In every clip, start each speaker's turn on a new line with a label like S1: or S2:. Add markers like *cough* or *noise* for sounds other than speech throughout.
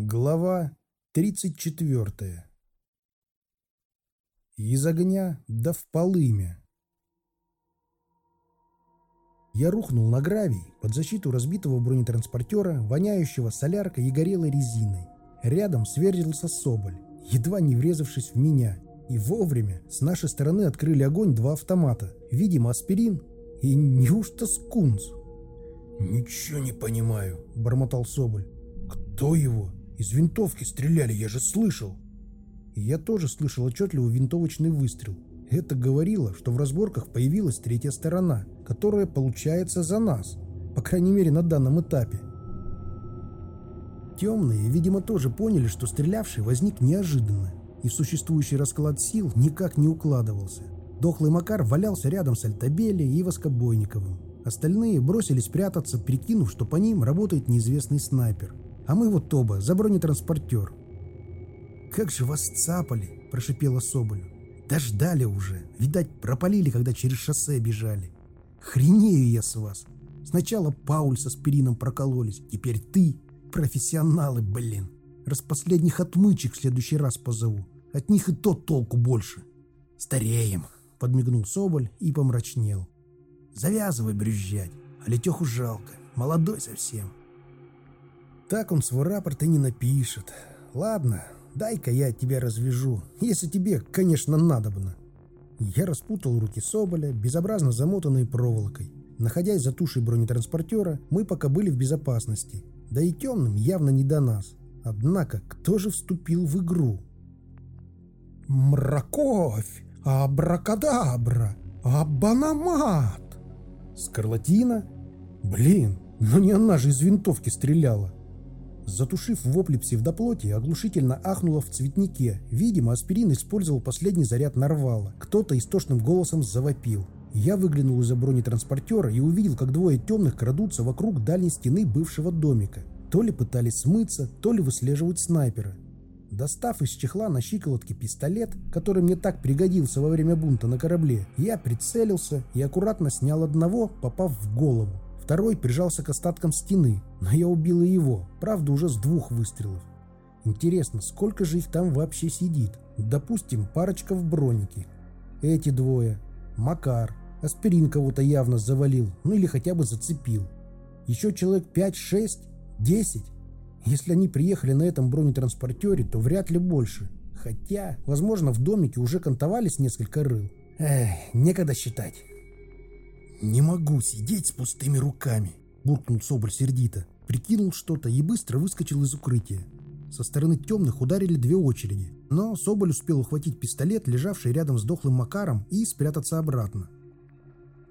S1: Глава 34 Из огня да в полымя Я рухнул на гравий под защиту разбитого бронетранспортера, воняющего соляркой и горелой резиной. Рядом сверзился Соболь, едва не врезавшись в меня. И вовремя с нашей стороны открыли огонь два автомата. Видимо, аспирин и неужто скунс? «Ничего не понимаю», — бормотал Соболь. «Кто его?» Из винтовки стреляли, я же слышал. И я тоже слышал отчетливо винтовочный выстрел. Это говорило, что в разборках появилась третья сторона, которая получается за нас, по крайней мере на данном этапе. Темные, видимо, тоже поняли, что стрелявший возник неожиданно, и в существующий расклад сил никак не укладывался. Дохлый Макар валялся рядом с Альтабелли и Воскобойниковым. Остальные бросились прятаться, прикинув, что по ним работает неизвестный снайпер – а мы вот оба за бронетранспортер. «Как же вас цапали!» – прошипела Соболю. «Дождали уже. Видать, пропалили, когда через шоссе бежали. Хренею я с вас. Сначала Пауль со спирином прокололись, теперь ты. Профессионалы, блин. Раз последних отмычек в следующий раз позову. От них и то толку больше. Стареем!» – подмигнул Соболь и помрачнел. «Завязывай брюзжать, а Летеху жалко. Молодой совсем. Так он свой рапорт и не напишет. Ладно, дай-ка я тебя развяжу, если тебе, конечно, надобно. Я распутал руки Соболя, безобразно замотанные проволокой. Находясь за тушей бронетранспортера, мы пока были в безопасности. Да и темным явно не до нас. Однако, кто же вступил в игру? «Мраковь! Абракадабра! Абанамат!» «Скарлатина? Блин, ну не она же из винтовки стреляла!» Затушив вопли псевдоплоти, оглушительно ахнуло в цветнике. Видимо, аспирин использовал последний заряд нарвала. Кто-то истошным голосом завопил. Я выглянул из-за бронетранспортера и увидел, как двое темных крадутся вокруг дальней стены бывшего домика. То ли пытались смыться, то ли выслеживать снайпера. Достав из чехла на щиколотке пистолет, который мне так пригодился во время бунта на корабле, я прицелился и аккуратно снял одного, попав в голову. Второй прижался к остаткам стены, но я убил и его, правда уже с двух выстрелов. Интересно, сколько же их там вообще сидит? Допустим, парочка в бронике. Эти двое. Макар. Аспирин кого-то явно завалил, ну или хотя бы зацепил. Еще человек 5, 6, 10. Если они приехали на этом бронетранспортере, то вряд ли больше. Хотя, возможно, в домике уже кантовались несколько рыл. Эх, некогда считать. «Не могу сидеть с пустыми руками», — буркнул Соболь сердито. Прикинул что-то и быстро выскочил из укрытия. Со стороны темных ударили две очереди, но Соболь успел ухватить пистолет, лежавший рядом с дохлым Макаром, и спрятаться обратно.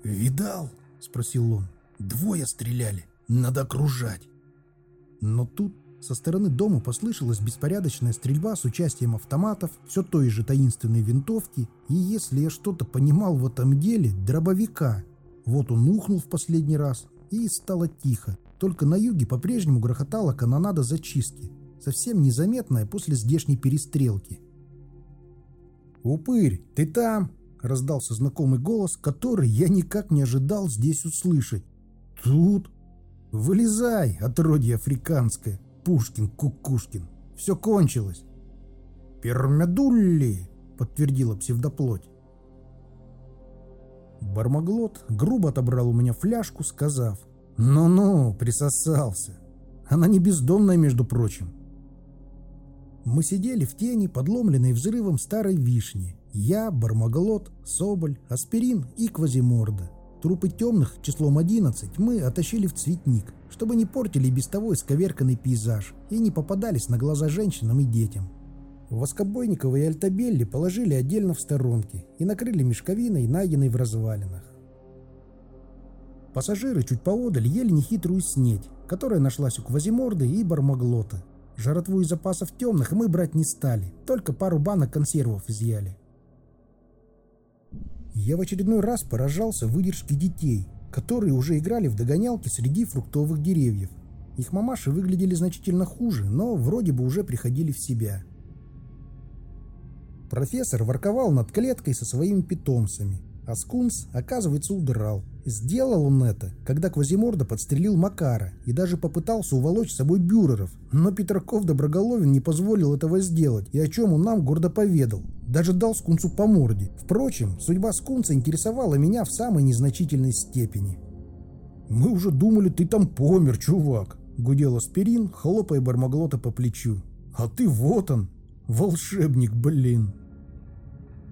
S1: «Видал?» — спросил он. «Двое стреляли. Надо окружать». Но тут со стороны дома послышалась беспорядочная стрельба с участием автоматов, все той же таинственной винтовки и, если я что-то понимал в этом деле, дробовика — вот он ухнул в последний раз, и стало тихо. Только на юге по-прежнему грохотала канонада зачистки, совсем незаметная после здешней перестрелки. «Упырь, ты там?» — раздался знакомый голос, который я никак не ожидал здесь услышать. «Тут?» «Вылезай, отродье африканское, Пушкин, Кукушкин, все кончилось!» «Пермядулли!» — подтвердила псевдоплоть. Бармаглот грубо отобрал у меня фляжку, сказав «Ну-ну, присосался». Она не бездомная, между прочим. Мы сидели в тени, подломленной взрывом старой вишни. Я, Бармаглот, Соболь, Аспирин и Квазиморда. Трупы темных числом 11 мы оттащили в цветник, чтобы не портили без того исковерканный пейзаж и не попадались на глаза женщинам и детям. Воскобойникова и Альтабелли положили отдельно в сторонки и накрыли мешковиной, найденной в развалинах. Пассажиры чуть поодаль ели нехитрую снедь, которая нашлась у Квазиморды и Бармаглота. Жратву из запасов темных мы брать не стали, только пару банок консервов изъяли. Я в очередной раз поражался выдержке детей, которые уже играли в догонялки среди фруктовых деревьев. Их мамаши выглядели значительно хуже, но вроде бы уже приходили в себя. Профессор ворковал над клеткой со своими питомцами, а скунс, оказывается, удрал. Сделал он это, когда Квазиморда подстрелил Макара и даже попытался уволочь с собой бюреров, но Петраков Доброголовин не позволил этого сделать, и о чем он нам гордо поведал. Даже дал скунцу по морде. Впрочем, судьба скунца интересовала меня в самой незначительной степени. «Мы уже думали, ты там помер, чувак», — гудел Аспирин, хлопая Бармаглота по плечу. «А ты вот он, волшебник, блин».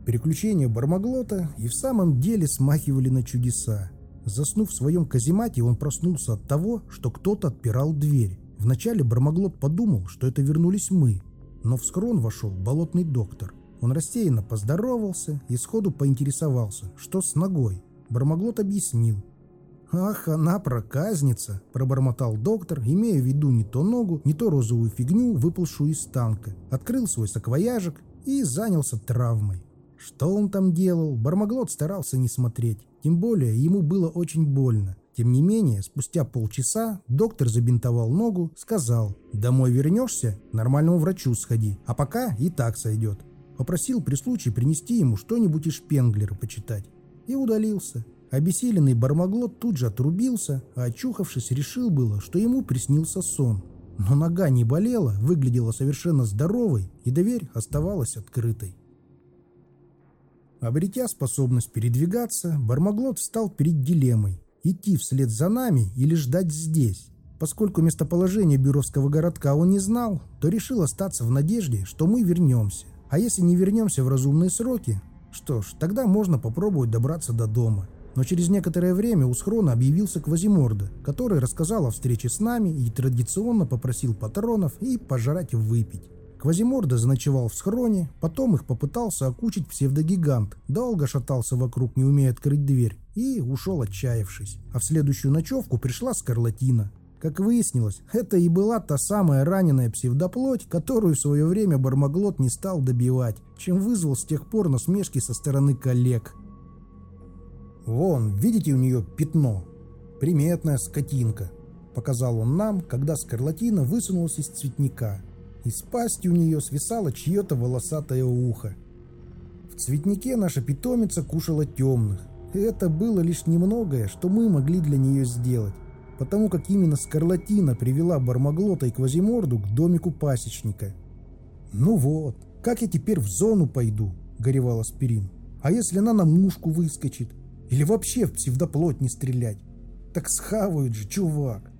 S1: Переключения Бармаглота и в самом деле смахивали на чудеса. Заснув в своем каземате, он проснулся от того, что кто-то отпирал дверь. Вначале Бармаглот подумал, что это вернулись мы, но в схрон вошел болотный доктор. Он рассеянно поздоровался и сходу поинтересовался, что с ногой. Бармаглот объяснил. «Ах, она проказница!» – пробормотал доктор, имея в виду не то ногу, не то розовую фигню, выпалшую из танка. Открыл свой саквояжик и занялся травмой. Что он там делал, Бармаглот старался не смотреть. Тем более ему было очень больно. Тем не менее, спустя полчаса доктор забинтовал ногу, сказал «Домой вернешься? Нормальному врачу сходи, а пока и так сойдет». Попросил при случае принести ему что-нибудь из Шпенглера почитать. И удалился. Обессиленный Бармаглот тут же отрубился, а очухавшись, решил было, что ему приснился сон. Но нога не болела, выглядела совершенно здоровой, и дверь оставалась открытой. Обретя способность передвигаться, Бармаглот встал перед дилеммой – идти вслед за нами или ждать здесь. Поскольку местоположение Бюровского городка он не знал, то решил остаться в надежде, что мы вернемся. А если не вернемся в разумные сроки, что ж, тогда можно попробовать добраться до дома. Но через некоторое время у схрона объявился Квазиморда, который рассказал о встрече с нами и традиционно попросил патронов и пожрать выпить. Квазиморда заночевал в схроне, потом их попытался окучить псевдогигант, долго шатался вокруг, не умея открыть дверь, и ушел отчаявшись. А в следующую ночевку пришла скарлатина. Как выяснилось, это и была та самая раненая псевдоплоть, которую в свое время Бармаглот не стал добивать, чем вызвал с тех пор насмешки со стороны коллег. «Вон, видите у нее пятно? Приметная скотинка», — показал он нам, когда скарлатина высунулась из цветника — из пасти у нее свисало чье-то волосатое ухо. В цветнике наша питомица кушала темных. И это было лишь немногое, что мы могли для нее сделать, потому как именно скарлатина привела Бармаглота и Квазиморду к домику пасечника. «Ну вот, как я теперь в зону пойду?» — горевал Аспирин. «А если она на мушку выскочит? Или вообще в псевдоплоть не стрелять? Так схавают же, чувак!»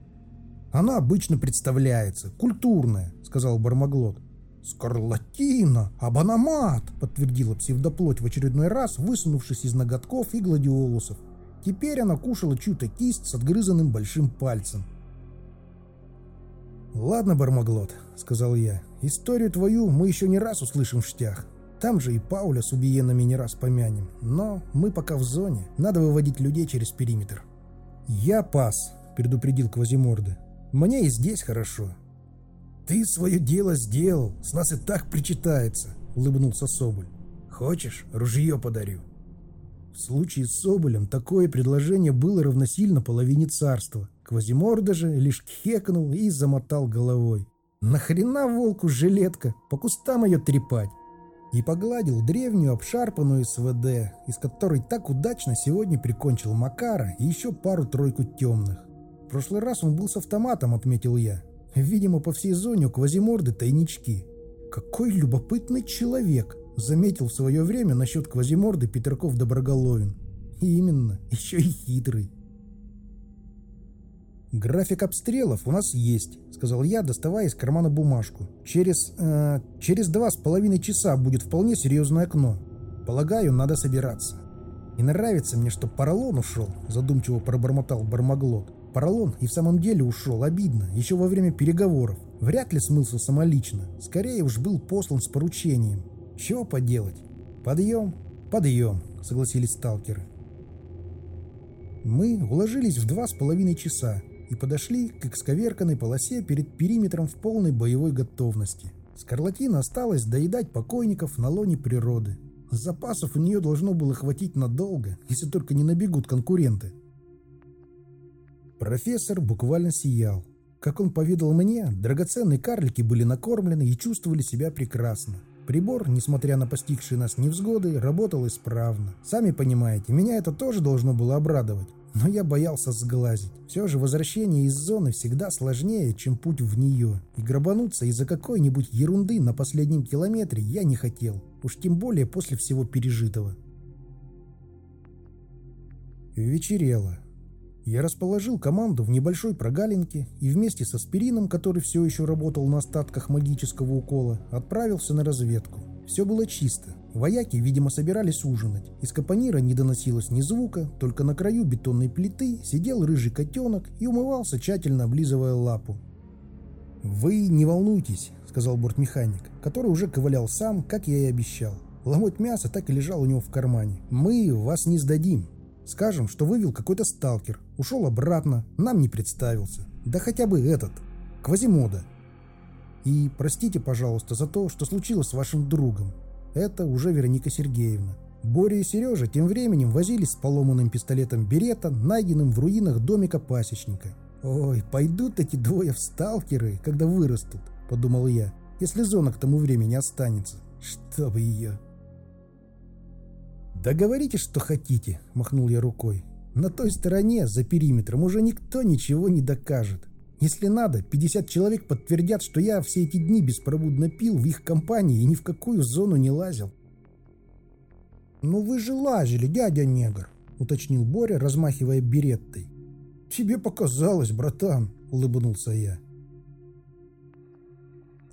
S1: Она обычно представляется, культурная, сказал Бармаглот. «Скарлатина! Абанамат!» — подтвердила псевдоплоть в очередной раз, высунувшись из ноготков и гладиолусов. Теперь она кушала чью-то кисть с отгрызанным большим пальцем. «Ладно, Бармаглот», — сказал я, — «историю твою мы еще не раз услышим в штях. Там же и Пауля с убиенами не раз помянем. Но мы пока в зоне. Надо выводить людей через периметр». «Я пас», — предупредил Квазиморда. Мне и здесь хорошо. Ты свое дело сделал, с нас и так причитается, улыбнулся Соболь. Хочешь, ружье подарю? В случае с Соболем такое предложение было равносильно половине царства. Квазиморда же лишь хекнул и замотал головой. Нахрена волку жилетка, по кустам ее трепать? И погладил древнюю обшарпанную СВД, из которой так удачно сегодня прикончил Макара и еще пару-тройку темных. В прошлый раз он был с автоматом, отметил я. Видимо, по всей зоне у Квазиморды тайнички. Какой любопытный человек, заметил в свое время насчет Квазиморды Петраков Доброголовин. И именно, *laughs* еще и хитрый. «График обстрелов у нас есть», — сказал я, доставая из кармана бумажку. «Через... Э, через два с половиной часа будет вполне серьезное окно. Полагаю, надо собираться». «Не нравится мне, что поролон ушел», — задумчиво пробормотал Бармаглот. Поролон и в самом деле ушел, обидно, еще во время переговоров. Вряд ли смылся самолично. Скорее уж был послан с поручением. Чего поделать? Подъем? Подъем, согласились сталкеры. Мы уложились в два с половиной часа и подошли к эксковерканной полосе перед периметром в полной боевой готовности. Скарлатина осталась доедать покойников на лоне природы. Запасов у нее должно было хватить надолго, если только не набегут конкуренты. Профессор буквально сиял. Как он поведал мне, драгоценные карлики были накормлены и чувствовали себя прекрасно. Прибор, несмотря на постигшие нас невзгоды, работал исправно. Сами понимаете, меня это тоже должно было обрадовать. Но я боялся сглазить. Все же возвращение из зоны всегда сложнее, чем путь в нее, и грабануться из-за какой-нибудь ерунды на последнем километре я не хотел, уж тем более после всего пережитого. Вечерело. Я расположил команду в небольшой прогалинке и вместе со Спирином, который все еще работал на остатках магического укола, отправился на разведку. Все было чисто. Вояки, видимо, собирались ужинать. Из капонира не доносилось ни звука, только на краю бетонной плиты сидел рыжий котенок и умывался, тщательно облизывая лапу. «Вы не волнуйтесь», — сказал бортмеханик, который уже ковылял сам, как я и обещал. Ломоть мяса так и лежал у него в кармане. «Мы вас не сдадим. Скажем, что вывел какой-то сталкер, ушел обратно, нам не представился. Да хотя бы этот, Квазимода. И простите, пожалуйста, за то, что случилось с вашим другом. Это уже Вероника Сергеевна. Боря и Сережа тем временем возились с поломанным пистолетом Берета, найденным в руинах домика пасечника. «Ой, пойдут эти двое в сталкеры, когда вырастут», — подумал я, «если зона к тому времени останется. Чтобы ее...» «Да говорите, что хотите», — махнул я рукой. «На той стороне, за периметром, уже никто ничего не докажет. Если надо, 50 человек подтвердят, что я все эти дни беспробудно пил в их компании и ни в какую зону не лазил». «Ну вы же лазили, дядя негр», — уточнил Боря, размахивая береттой. «Тебе показалось, братан», — улыбнулся я.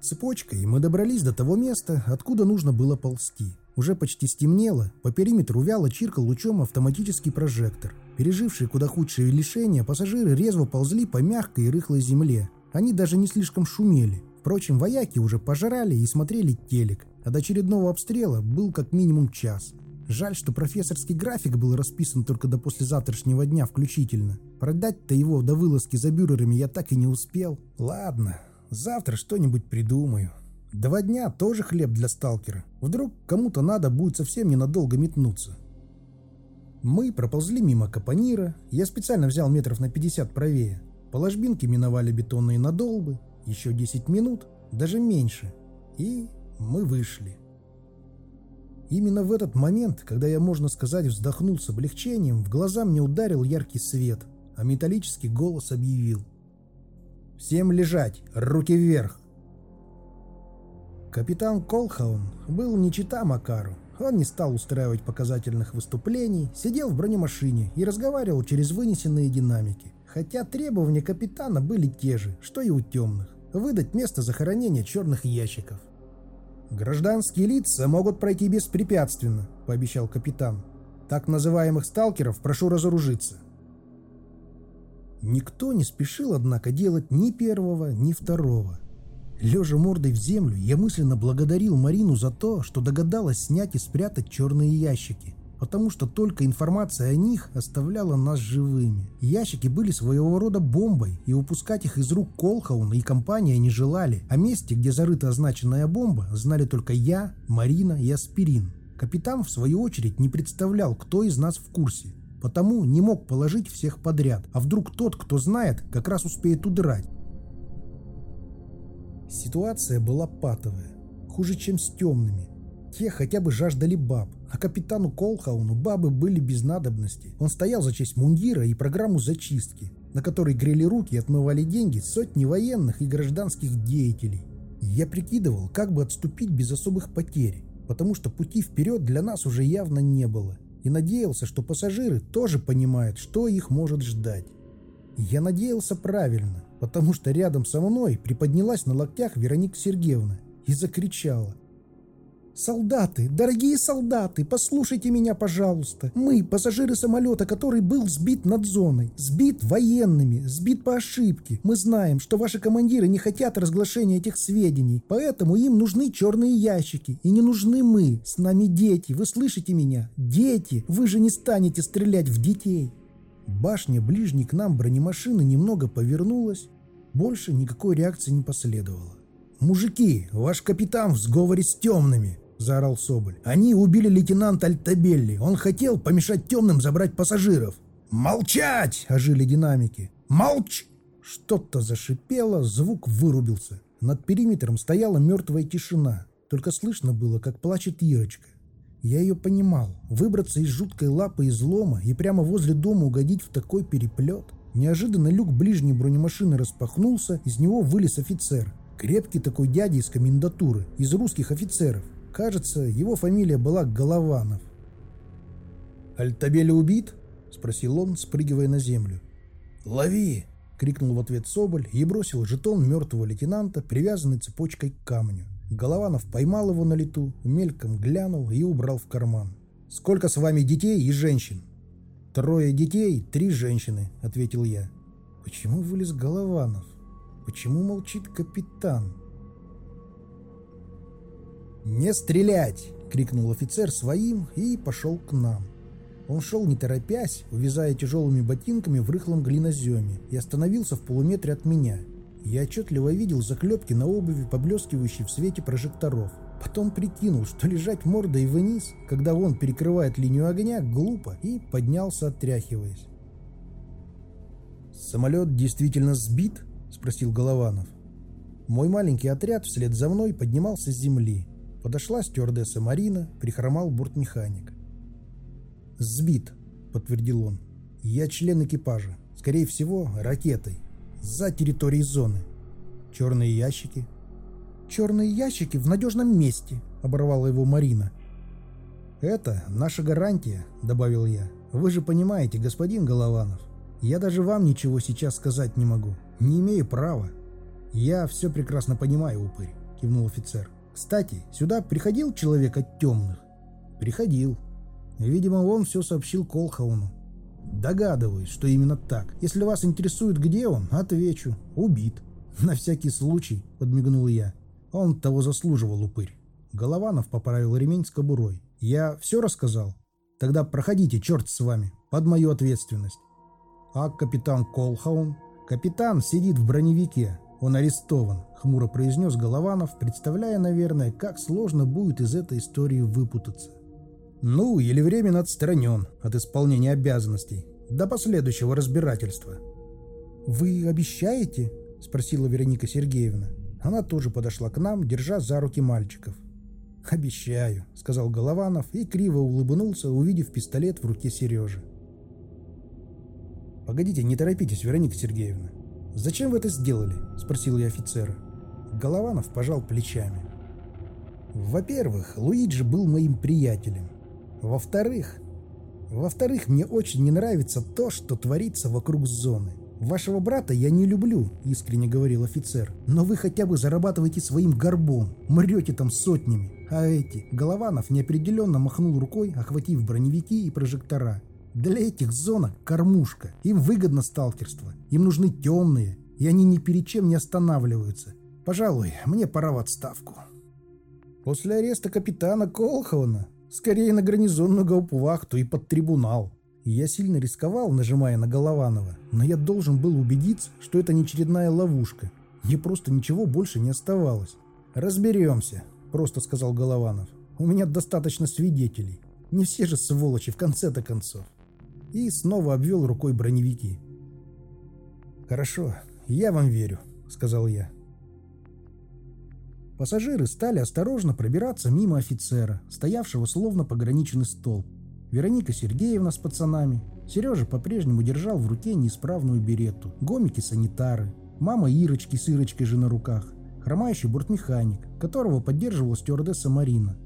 S1: Цепочкой мы добрались до того места, откуда нужно было ползти. Уже почти стемнело, по периметру вяло чиркал лучом автоматический прожектор. Пережившие куда худшие лишения, пассажиры резво ползли по мягкой и рыхлой земле. Они даже не слишком шумели. Впрочем, вояки уже пожрали и смотрели телек. А до очередного обстрела был как минимум час. Жаль, что профессорский график был расписан только до послезавтрашнего дня включительно. Продать-то его до вылазки за бюрерами я так и не успел. Ладно, завтра что-нибудь придумаю. Два дня тоже хлеб для сталкера. Вдруг кому-то надо будет совсем ненадолго метнуться. Мы проползли мимо капонира. Я специально взял метров на 50 правее. По ложбинке миновали бетонные надолбы. Еще 10 минут, даже меньше. И мы вышли. Именно в этот момент, когда я, можно сказать, вздохнул с облегчением, в глаза мне ударил яркий свет, а металлический голос объявил. «Всем лежать! Руки вверх!» Капитан Колхаун был не чита Макару. Он не стал устраивать показательных выступлений, сидел в бронемашине и разговаривал через вынесенные динамики. Хотя требования капитана были те же, что и у темных. Выдать место захоронения черных ящиков. «Гражданские лица могут пройти беспрепятственно», — пообещал капитан. «Так называемых сталкеров прошу разоружиться». Никто не спешил, однако, делать ни первого, ни второго. Лежа мордой в землю, я мысленно благодарил Марину за то, что догадалась снять и спрятать черные ящики, потому что только информация о них оставляла нас живыми. Ящики были своего рода бомбой, и упускать их из рук Колхауна и компания не желали. О месте, где зарыта означенная бомба, знали только я, Марина и Аспирин. Капитан, в свою очередь, не представлял, кто из нас в курсе, потому не мог положить всех подряд, а вдруг тот, кто знает, как раз успеет удрать. Ситуация была патовая, хуже, чем с темными. Те хотя бы жаждали баб, а капитану Колхауну бабы были без надобности. Он стоял за честь мундира и программу зачистки, на которой грели руки и отмывали деньги сотни военных и гражданских деятелей. Я прикидывал, как бы отступить без особых потерь, потому что пути вперед для нас уже явно не было, и надеялся, что пассажиры тоже понимают, что их может ждать. Я надеялся правильно, потому что рядом со мной приподнялась на локтях Вероника Сергеевна и закричала. «Солдаты, дорогие солдаты, послушайте меня, пожалуйста. Мы, пассажиры самолета, который был сбит над зоной, сбит военными, сбит по ошибке. Мы знаем, что ваши командиры не хотят разглашения этих сведений, поэтому им нужны черные ящики. И не нужны мы. С нами дети, вы слышите меня? Дети! Вы же не станете стрелять в детей. Башня ближней к нам бронемашины немного повернулась. Больше никакой реакции не последовало. «Мужики, ваш капитан в сговоре с темными!» – заорал Соболь. «Они убили лейтенанта Альтабелли. Он хотел помешать темным забрать пассажиров». «Молчать!» – ожили динамики. «Молчь!» Что-то зашипело, звук вырубился. Над периметром стояла мертвая тишина. Только слышно было, как плачет Ирочка. Я ее понимал. Выбраться из жуткой лапы излома и прямо возле дома угодить в такой переплет. Неожиданно люк ближней бронемашины распахнулся, из него вылез офицер. Крепкий такой дядя из комендатуры, из русских офицеров. Кажется, его фамилия была Голованов. «Альтабеля убит?» — спросил он, спрыгивая на землю. «Лови!» — крикнул в ответ Соболь и бросил жетон мертвого лейтенанта, привязанный цепочкой к камню. Голованов поймал его на лету, мельком глянул и убрал в карман. «Сколько с вами детей и женщин?» «Трое детей, три женщины», — ответил я. «Почему вылез Голованов? Почему молчит капитан?» «Не стрелять!» — крикнул офицер своим и пошел к нам. Он шел не торопясь, увязая тяжелыми ботинками в рыхлом глиноземе, и остановился в полуметре от меня. Я отчетливо видел заклепки на обуви, поблескивающие в свете прожекторов. Потом прикинул, что лежать мордой вниз, когда он перекрывает линию огня, глупо, и поднялся, отряхиваясь. «Самолет действительно сбит?» — спросил Голованов. Мой маленький отряд вслед за мной поднимался с земли. Подошла стюардесса Марина, прихромал бортмеханик. «Сбит», — подтвердил он. «Я член экипажа. Скорее всего, ракетой. За территорией зоны. Черные ящики». «Черные ящики в надежном месте», — оборвала его Марина. «Это наша гарантия», — добавил я. «Вы же понимаете, господин Голованов, я даже вам ничего сейчас сказать не могу. Не имею права». «Я все прекрасно понимаю, упырь», — кивнул офицер. Кстати, сюда приходил человек от темных? Приходил. Видимо, он все сообщил Колхауну. Догадываюсь, что именно так. Если вас интересует, где он, отвечу. Убит. *laughs* На всякий случай, подмигнул я. Он того заслуживал, упырь. Голованов поправил ремень с кобурой. Я все рассказал? Тогда проходите, черт с вами, под мою ответственность. А капитан Колхаун? Капитан сидит в броневике. Он арестован, хмуро произнес Голованов, представляя, наверное, как сложно будет из этой истории выпутаться. Ну, или временно отстранен от исполнения обязанностей до последующего разбирательства. «Вы обещаете?» – спросила Вероника Сергеевна. Она тоже подошла к нам, держа за руки мальчиков. «Обещаю», — сказал Голованов и криво улыбнулся, увидев пистолет в руке Сережи. «Погодите, не торопитесь, Вероника Сергеевна. «Зачем вы это сделали?» – спросил я офицера. Голованов пожал плечами. «Во-первых, Луиджи был моим приятелем. Во-вторых, во-вторых, мне очень не нравится то, что творится вокруг зоны. Вашего брата я не люблю, искренне говорил офицер, но вы хотя бы зарабатываете своим горбом, мрете там сотнями. А эти... Голованов неопределенно махнул рукой, охватив броневики и прожектора. Для этих зонок кормушка. Им выгодно сталкерство. Им нужны темные. И они ни перед чем не останавливаются. Пожалуй, мне пора в отставку. После ареста капитана Колхована скорее на гарнизонную гаупвахту и под трибунал. Я сильно рисковал, нажимая на Голованова, но я должен был убедиться, что это не очередная ловушка. Мне просто ничего больше не оставалось. «Разберемся», — просто сказал Голованов. «У меня достаточно свидетелей. Не все же сволочи в конце-то концов» и снова обвел рукой броневики. «Хорошо, я вам верю», — сказал я. Пассажиры стали осторожно пробираться мимо офицера, стоявшего словно пограничный столб. Вероника Сергеевна с пацанами. Сережа по-прежнему держал в руке неисправную берету. Гомики-санитары. Мама Ирочки с Ирочкой же на руках. Хромающий бортмеханик, которого поддерживала стюардесса Марина.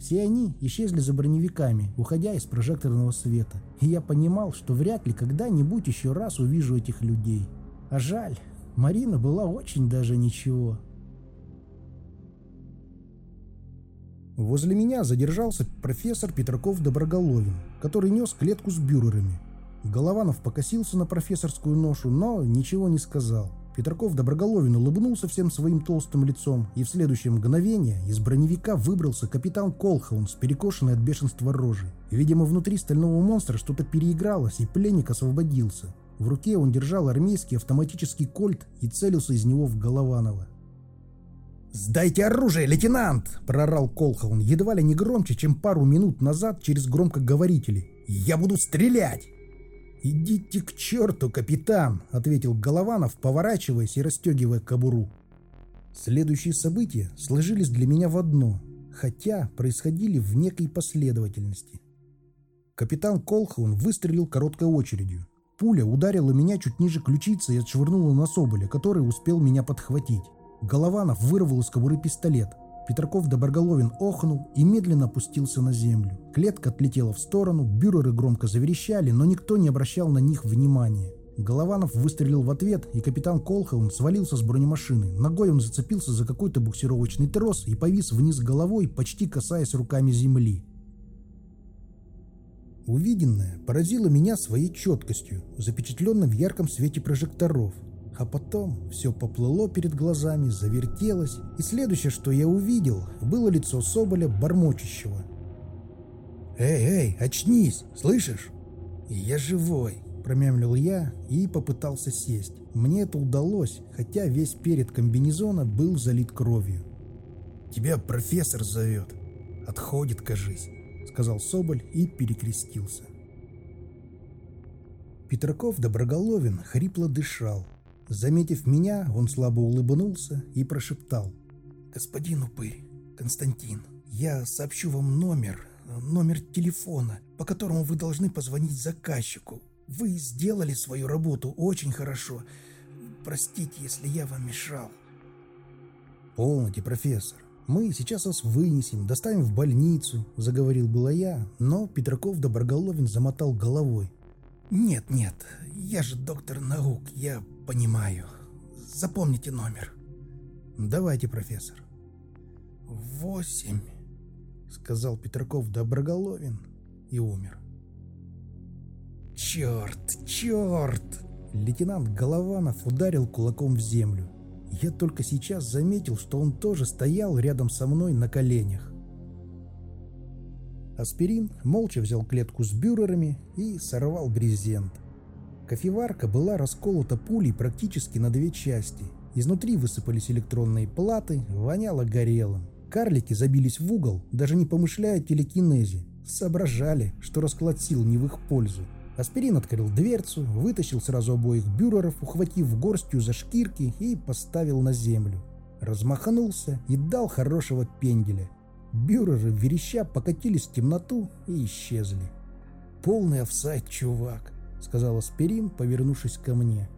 S1: Все они исчезли за броневиками, уходя из прожекторного света. И я понимал, что вряд ли когда-нибудь еще раз увижу этих людей. А жаль, Марина была очень даже ничего. Возле меня задержался профессор Петраков-Доброголовин, который нес клетку с бюрерами. Голованов покосился на профессорскую ношу, но ничего не сказал. Петраков Доброголовин улыбнулся всем своим толстым лицом, и в следующее мгновение из броневика выбрался капитан Колхаун с перекошенной от бешенства рожей. Видимо, внутри стального монстра что-то переигралось, и пленник освободился. В руке он держал армейский автоматический кольт и целился из него в Голованова. «Сдайте оружие, лейтенант!» – прорал Колхаун, едва ли не громче, чем пару минут назад через громкоговорители. «Я буду стрелять!» «Идите к черту, капитан!» — ответил Голованов, поворачиваясь и расстегивая кобуру. Следующие события сложились для меня в одно. хотя происходили в некой последовательности. Капитан Колхаун выстрелил короткой очередью. Пуля ударила меня чуть ниже ключицы и отшвырнула на Соболя, который успел меня подхватить. Голованов вырвал из кобуры пистолет. Петраков Доброголовин охнул и медленно опустился на землю. Клетка отлетела в сторону, бюреры громко заверещали, но никто не обращал на них внимания. Голованов выстрелил в ответ, и капитан Колхаун свалился с бронемашины. Ногой он зацепился за какой-то буксировочный трос и повис вниз головой, почти касаясь руками земли. Увиденное поразило меня своей четкостью, запечатленной в ярком свете прожекторов. А потом все поплыло перед глазами, завертелось, и следующее, что я увидел, было лицо Соболя, бормочущего. «Эй, эй, очнись, слышишь? Я живой!» Промямлил я и попытался сесть. Мне это удалось, хотя весь перед комбинезона был залит кровью. «Тебя профессор зовет. Отходит, кажись», — сказал Соболь и перекрестился. Петраков Доброголовин хрипло дышал. Заметив меня, он слабо улыбнулся и прошептал. «Господин Упырь, Константин, я сообщу вам номер, номер телефона, по которому вы должны позвонить заказчику. Вы сделали свою работу очень хорошо. Простите, если я вам мешал. Полноте, профессор. Мы сейчас вас вынесем, доставим в больницу, заговорил было я, но Петраков Доброголовин замотал головой. Нет, нет, я же доктор наук, я понимаю. Запомните номер. Давайте, профессор. Восемь, сказал Петраков Доброголовин и умер. «Черт! Черт!» Лейтенант Голованов ударил кулаком в землю. Я только сейчас заметил, что он тоже стоял рядом со мной на коленях. Аспирин молча взял клетку с бюрерами и сорвал брезент. Кофеварка была расколота пулей практически на две части. Изнутри высыпались электронные платы, воняло горелым. Карлики забились в угол, даже не помышляя о телекинезе. Соображали, что расклад сил не в их пользу. Аспирин открыл дверцу, вытащил сразу обоих бюреров, ухватив горстью за шкирки и поставил на землю. Размахнулся и дал хорошего пенделя. Бюреры вереща покатились в темноту и исчезли. «Полный офсайд, чувак», — сказал Аспирин, повернувшись ко мне.